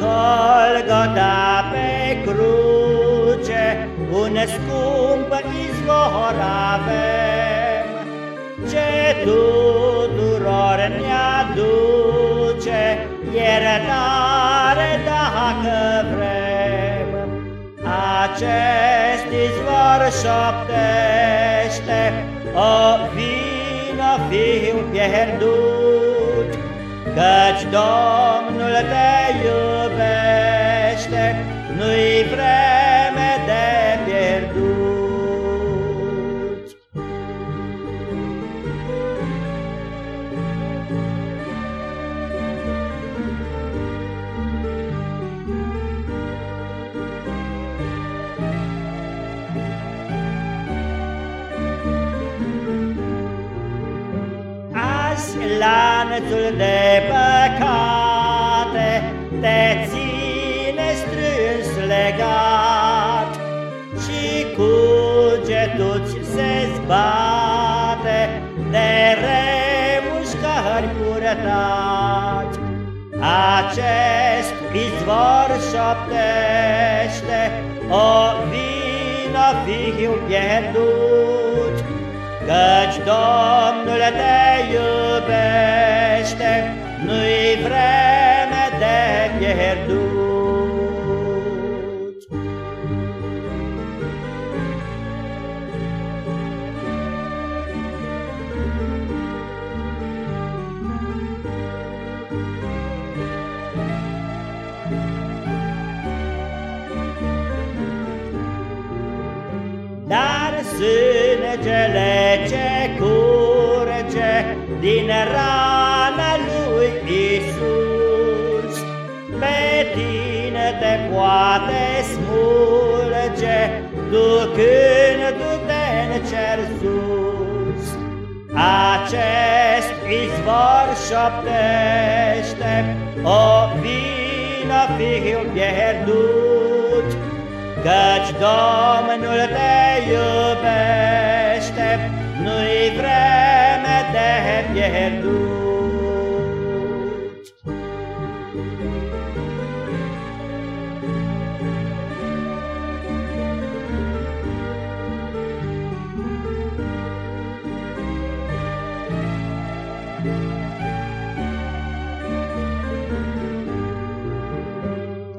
Golgota pe cruce, un scump izvor avem, ce tuturor ne-aduce iertare dacă vrem. Acest izvor șoptește, o vină fiu pierdut, Căci Domnul te Azi lanțul de păcate te ține strâns legat. Și cugetul-ți se zbate de remușcări purătat Acest izvor șoptește o vină fiu pierdut Căci Domnul te iubește, nu-i vreme de pierdut. Dar sângele ce curge din rana lui Isus, pe tine te poate smulge, ducându-te în cer sus. Acest izvor șoptește, o vină fiu pierdut, Căci Domnul te iubește, nu-i vreme de pierdut.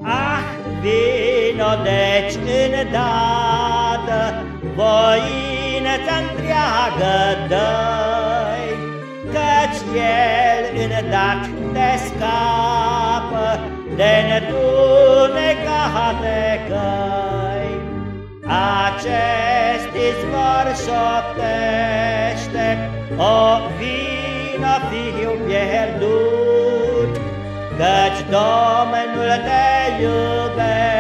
Ah, vino deci îndată, voința întreagă dă Căci El îndat te scapă de netunecate căi. Acest izvor șoptește, o vină fiu pierdut, Căci Domnul te iubește,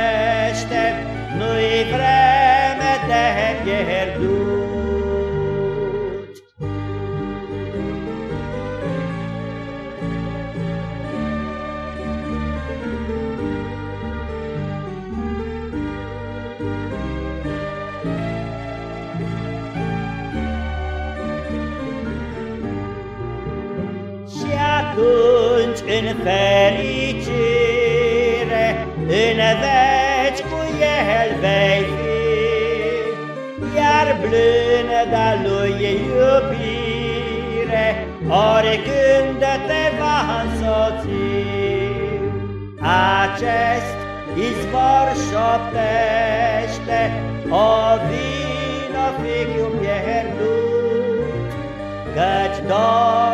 în fericire, în veci cu El vei fi, Iar blânda Lui iubire, oricând te va însoți. Acest izvor șoptește, o vină fiu pierdut, Căci Domnul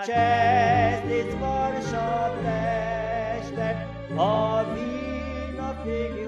Acest izvor șoptește, o vină fiu